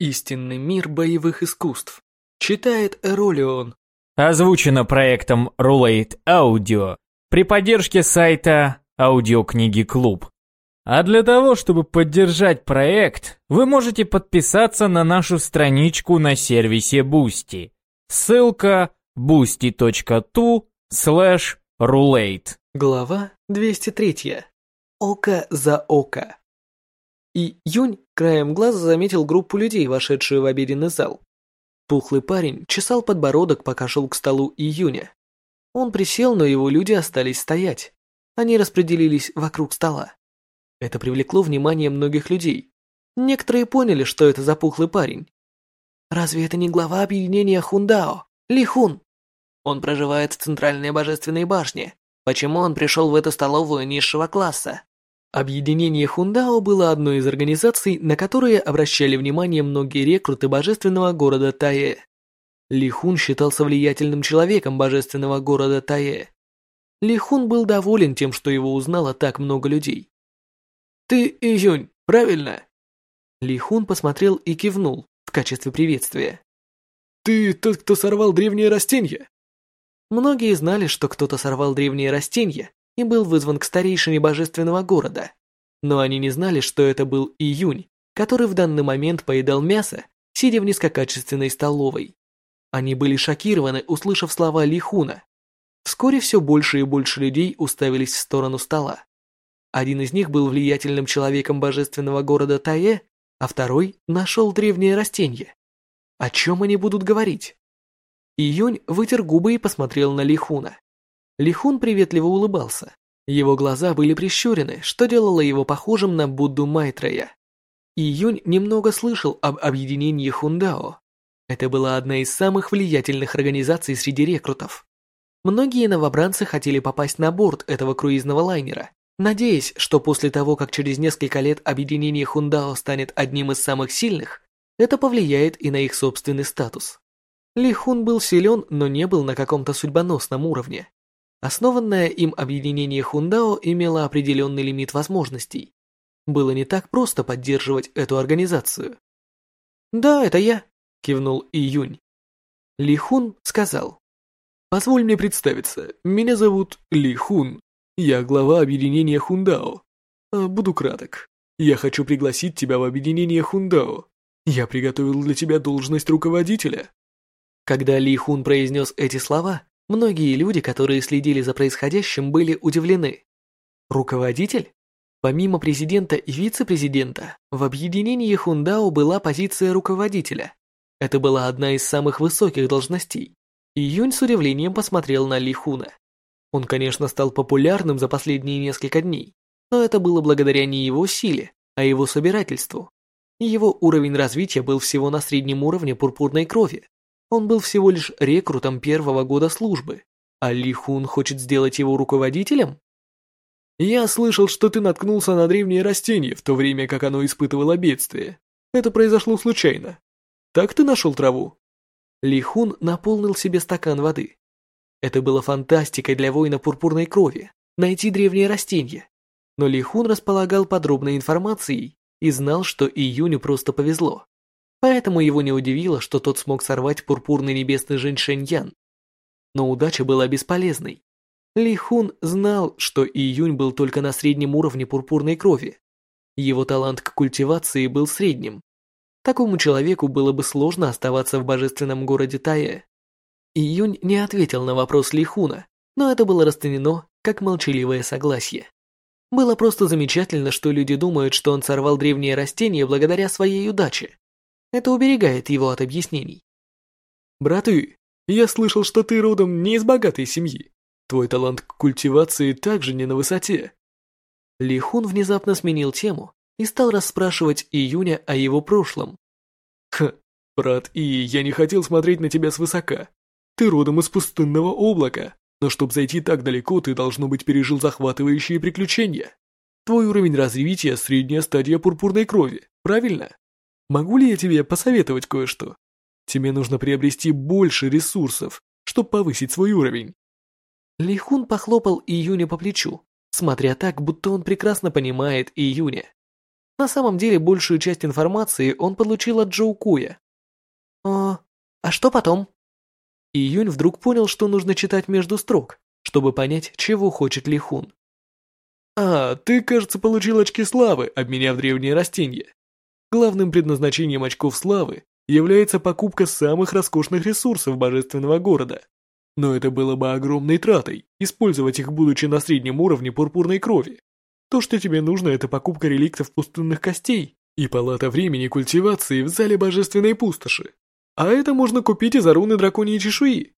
Истинный мир боевых искусств. Читает Эролион. Озвучено проектом Rulate Audio при поддержке сайта Аудиокниги Клуб. А для того, чтобы поддержать проект, вы можете подписаться на нашу страничку на сервисе Boosty. Ссылка boosty.tu slash rulate. Глава 203. Око за око. И Юнь краем глаза заметил группу людей, вошедшую в обеденный зал. Пухлый парень чесал подбородок, пока шел к столу Июня. Он присел, но его люди остались стоять. Они распределились вокруг стола. Это привлекло внимание многих людей. Некоторые поняли, что это за пухлый парень. Разве это не глава объединения Хундао, Ли Хун? Он проживает в центральной божественной башне. Почему он пришел в эту столовую низшего класса? Объединение Хундао было одной из организаций, на которые обращали внимание многие рекруты божественного города Тае. Ли Хун считался влиятельным человеком божественного города Тае. Ли Хун был доволен тем, что его узнало так много людей. «Ты Июнь, правильно?» Ли Хун посмотрел и кивнул в качестве приветствия. «Ты тот, кто сорвал древние растения?» Многие знали, что кто-то сорвал древние растения, и был вызван к старейшине божественного города. Но они не знали, что это был Июнь, который в данный момент поедал мясо, сидя в низкокачественной столовой. Они были шокированы, услышав слова Лихуна. Вскоре все больше и больше людей уставились в сторону стола. Один из них был влиятельным человеком божественного города Тае, а второй нашел древнее растение. О чем они будут говорить? Июнь вытер губы и посмотрел на Лихуна. Лихун приветливо улыбался. Его глаза были прищурены, что делало его похожим на Будду Майтрея. Июнь немного слышал об объединении Хундао. Это была одна из самых влиятельных организаций среди рекрутов. Многие новобранцы хотели попасть на борт этого круизного лайнера, надеясь, что после того, как через несколько лет объединение Хундао станет одним из самых сильных, это повлияет и на их собственный статус. Ли Хун был силен, но не был на каком-то судьбоносном уровне. Основанное им объединение Хундао имело определенный лимит возможностей. Было не так просто поддерживать эту организацию. «Да, это я», — кивнул Июнь. Ли Хун сказал. «Позволь мне представиться. Меня зовут Ли Хун. Я глава объединения Хундао. А, буду краток. Я хочу пригласить тебя в объединение Хундао. Я приготовил для тебя должность руководителя». Когда Ли Хун произнес эти слова, Многие люди, которые следили за происходящим, были удивлены. Руководитель? Помимо президента и вице-президента, в объединении Хундао была позиция руководителя. Это была одна из самых высоких должностей. И Юнь с удивлением посмотрел на Ли Хуна. Он, конечно, стал популярным за последние несколько дней, но это было благодаря не его силе, а его собирательству. Его уровень развития был всего на среднем уровне пурпурной крови, он был всего лишь рекрутом первого года службы, а Ли Хун хочет сделать его руководителем? Я слышал, что ты наткнулся на древнее растение в то время, как оно испытывало бедствие. Это произошло случайно. Так ты нашел траву? Ли Хун наполнил себе стакан воды. Это было фантастикой для воина пурпурной крови найти древнее растение. Но Ли Хун располагал подробной информацией и знал, что Июню просто повезло. Поэтому его не удивило, что тот смог сорвать пурпурный небесный женьшень Ян. Но удача была бесполезной. Ли Хун знал, что Июнь был только на среднем уровне пурпурной крови. Его талант к культивации был средним. Такому человеку было бы сложно оставаться в божественном городе Тае. Июнь не ответил на вопрос Ли Хуна, но это было расценено как молчаливое согласие. Было просто замечательно, что люди думают, что он сорвал древнее растение благодаря своей удаче. Это уберегает его от объяснений. «Браты, я слышал, что ты родом не из богатой семьи. Твой талант к культивации также не на высоте». Ли Хун внезапно сменил тему и стал расспрашивать Июня о его прошлом. «Ха, брат И, я не хотел смотреть на тебя свысока. Ты родом из пустынного облака, но чтобы зайти так далеко, ты, должно быть, пережил захватывающие приключения. Твой уровень развития – средняя стадия пурпурной крови, правильно?» Могу ли я тебе посоветовать кое-что? Тебе нужно приобрести больше ресурсов, чтобы повысить свой уровень. Лихун похлопал Июня по плечу, смотря так, будто он прекрасно понимает Июня. На самом деле, большую часть информации он получил от Джоу Куя. «А, а что потом?» Июнь вдруг понял, что нужно читать между строк, чтобы понять, чего хочет Ли Хун. «А, ты, кажется, получил очки славы, обменяв древние растения. Главным предназначением очков славы является покупка самых роскошных ресурсов божественного города. Но это было бы огромной тратой, использовать их, будучи на среднем уровне пурпурной крови. То, что тебе нужно, это покупка реликтов пустынных костей и палата времени культивации в зале божественной пустоши. А это можно купить из-за руны драконьей чешуи.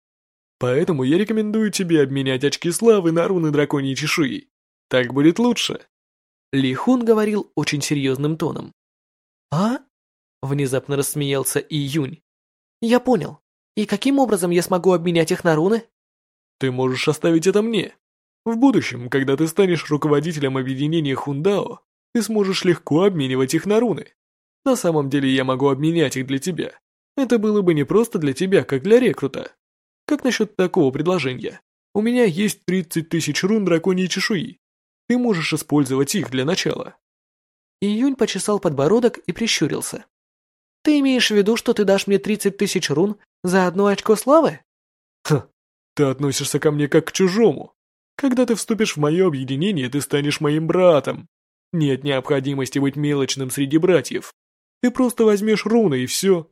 Поэтому я рекомендую тебе обменять очки славы на руны драконьей чешуи. Так будет лучше. Ли Хун говорил очень серьезным тоном. «А?» – внезапно рассмеялся Июнь. «Я понял. И каким образом я смогу обменять их на руны? Ты можешь оставить это мне. В будущем, когда ты станешь руководителем объединения Хундао, ты сможешь легко обменивать их на руны. На самом деле я могу обменять их для тебя. Это было бы не просто для тебя, как для рекрута. Как насчет такого предложения? У меня есть 30 тысяч рун драконьей чешуи. Ты можешь использовать их для начала. Июнь почесал подбородок и прищурился. Ты имеешь в виду, что ты дашь мне 30 тысяч рун за одно очко славы? Ха, ты относишься ко мне как к чужому. Когда ты вступишь в мое объединение, ты станешь моим братом. Нет необходимости быть мелочным среди братьев. Ты просто возьмешь руны и все.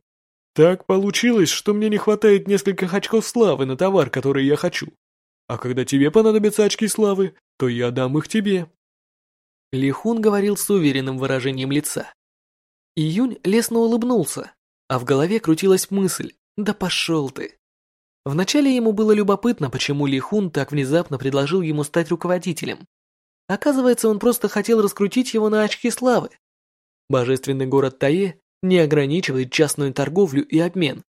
Так получилось, что мне не хватает нескольких очков славы на товар, который я хочу. А когда тебе понадобятся очки славы, то я дам их тебе. Лихун говорил с уверенным выражением лица. Июнь лестно улыбнулся, а в голове крутилась мысль «Да пошел ты!». Вначале ему было любопытно, почему Ли Хун так внезапно предложил ему стать руководителем. Оказывается, он просто хотел раскрутить его на очки славы. Божественный город Тае не ограничивает частную торговлю и обмен.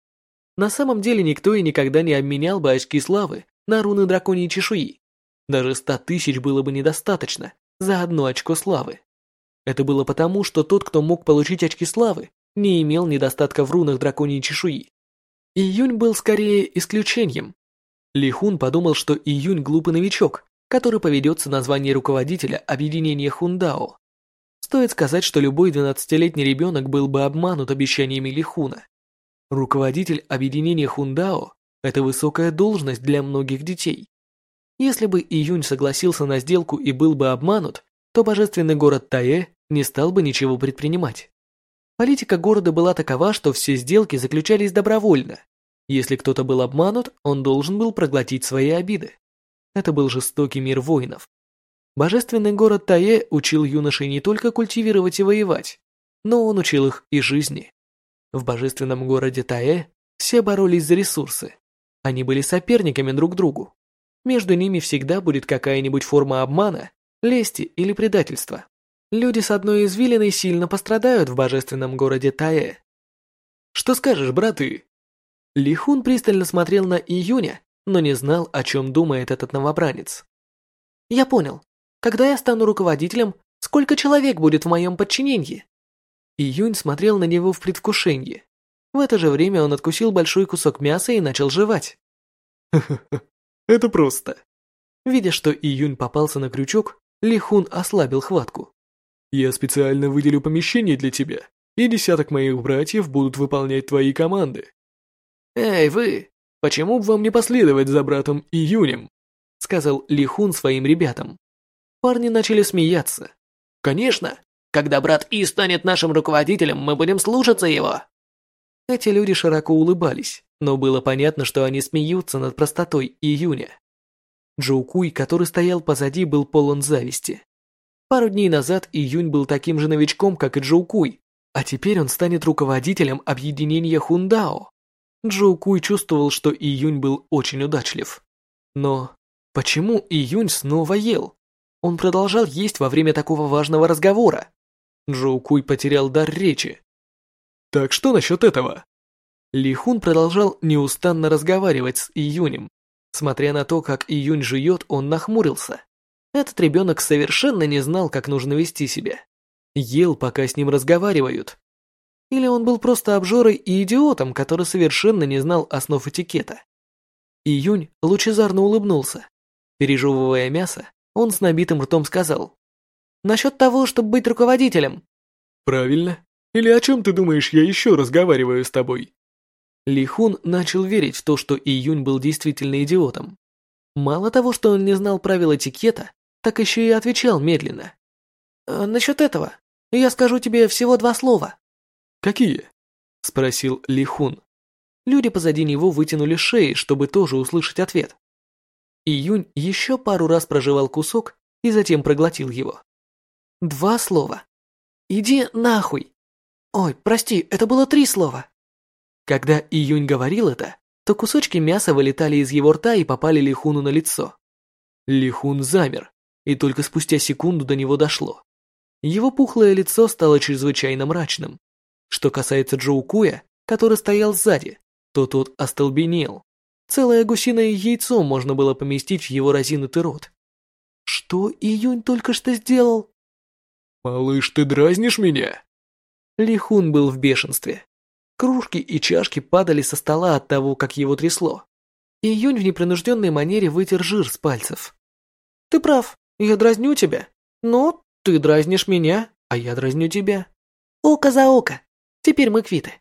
На самом деле никто и никогда не обменял бы очки славы на руны драконьей чешуи. Даже ста тысяч было бы недостаточно за одно очко славы. Это было потому, что тот, кто мог получить очки славы, не имел недостатка в рунах драконьей чешуи. Июнь был скорее исключением. Ли Хун подумал, что Июнь глупый новичок, который поведется на звание руководителя объединения Хундао. Стоит сказать, что любой 12-летний ребенок был бы обманут обещаниями Ли Хуна. Руководитель объединения Хундао – это высокая должность для многих детей. Если бы Июнь согласился на сделку и был бы обманут, то божественный город Тае не стал бы ничего предпринимать. Политика города была такова, что все сделки заключались добровольно. Если кто-то был обманут, он должен был проглотить свои обиды. Это был жестокий мир воинов. Божественный город Тае учил юношей не только культивировать и воевать, но он учил их и жизни. В божественном городе Тае все боролись за ресурсы. Они были соперниками друг другу. Между ними всегда будет какая-нибудь форма обмана, лести или предательства. Люди с одной извилиной сильно пострадают в божественном городе Тае. Что скажешь, браты? Лихун пристально смотрел на Июня, но не знал, о чем думает этот новобранец. Я понял. Когда я стану руководителем, сколько человек будет в моем подчинении? Июнь смотрел на него в предвкушении. В это же время он откусил большой кусок мяса и начал жевать. Ха-ха-ха, это просто. Видя, что Июнь попался на крючок, Лихун ослабил хватку. Я специально выделю помещение для тебя, и десяток моих братьев будут выполнять твои команды. Эй, вы, почему бы вам не последовать за братом Июнем? Сказал Лихун своим ребятам. Парни начали смеяться. Конечно, когда брат И станет нашим руководителем, мы будем слушаться его. Эти люди широко улыбались, но было понятно, что они смеются над простотой Июня. Джоу Куй, который стоял позади, был полон зависти. Пару дней назад Июнь был таким же новичком, как и Джоу Куй, а теперь он станет руководителем объединения Хундао. Джоу Куй чувствовал, что Июнь был очень удачлив. Но почему Июнь снова ел? Он продолжал есть во время такого важного разговора. Джоу Куй потерял дар речи. «Так что насчет этого?» Ли Хун продолжал неустанно разговаривать с Июнем. Смотря на то, как Июнь жует, он нахмурился. Этот ребенок совершенно не знал, как нужно вести себя. Ел, пока с ним разговаривают. Или он был просто обжорой и идиотом, который совершенно не знал основ этикета. Июнь лучезарно улыбнулся. Пережевывая мясо, он с набитым ртом сказал. «Насчет того, чтобы быть руководителем. Правильно. Или о чем ты думаешь, я еще разговариваю с тобой? Ли Хун начал верить в то, что Июнь был действительно идиотом. Мало того, что он не знал правил этикета, так еще и отвечал медленно. «Э, «Насчет этого, я скажу тебе всего два слова». «Какие?» – спросил Ли Хун. Люди позади него вытянули шеи, чтобы тоже услышать ответ. Июнь еще пару раз прожевал кусок и затем проглотил его. «Два слова. Иди нахуй!» «Ой, прости, это было три слова». Когда Июнь говорил это, то кусочки мяса вылетали из его рта и попали Лихуну на лицо. Лихун замер, и только спустя секунду до него дошло. Его пухлое лицо стало чрезвычайно мрачным. Что касается Джоу Куя, который стоял сзади, то тот остолбенел. Целое гусиное яйцо можно было поместить в его разинутый рот. Что Июнь только что сделал? «Малыш, ты дразнишь меня?» Лихун был в бешенстве. Кружки и чашки падали со стола от того, как его трясло. Июнь в непринужденной манере вытер жир с пальцев. «Ты прав, я дразню тебя. Но ты дразнишь меня, а я дразню тебя. Око за око. Теперь мы квиты».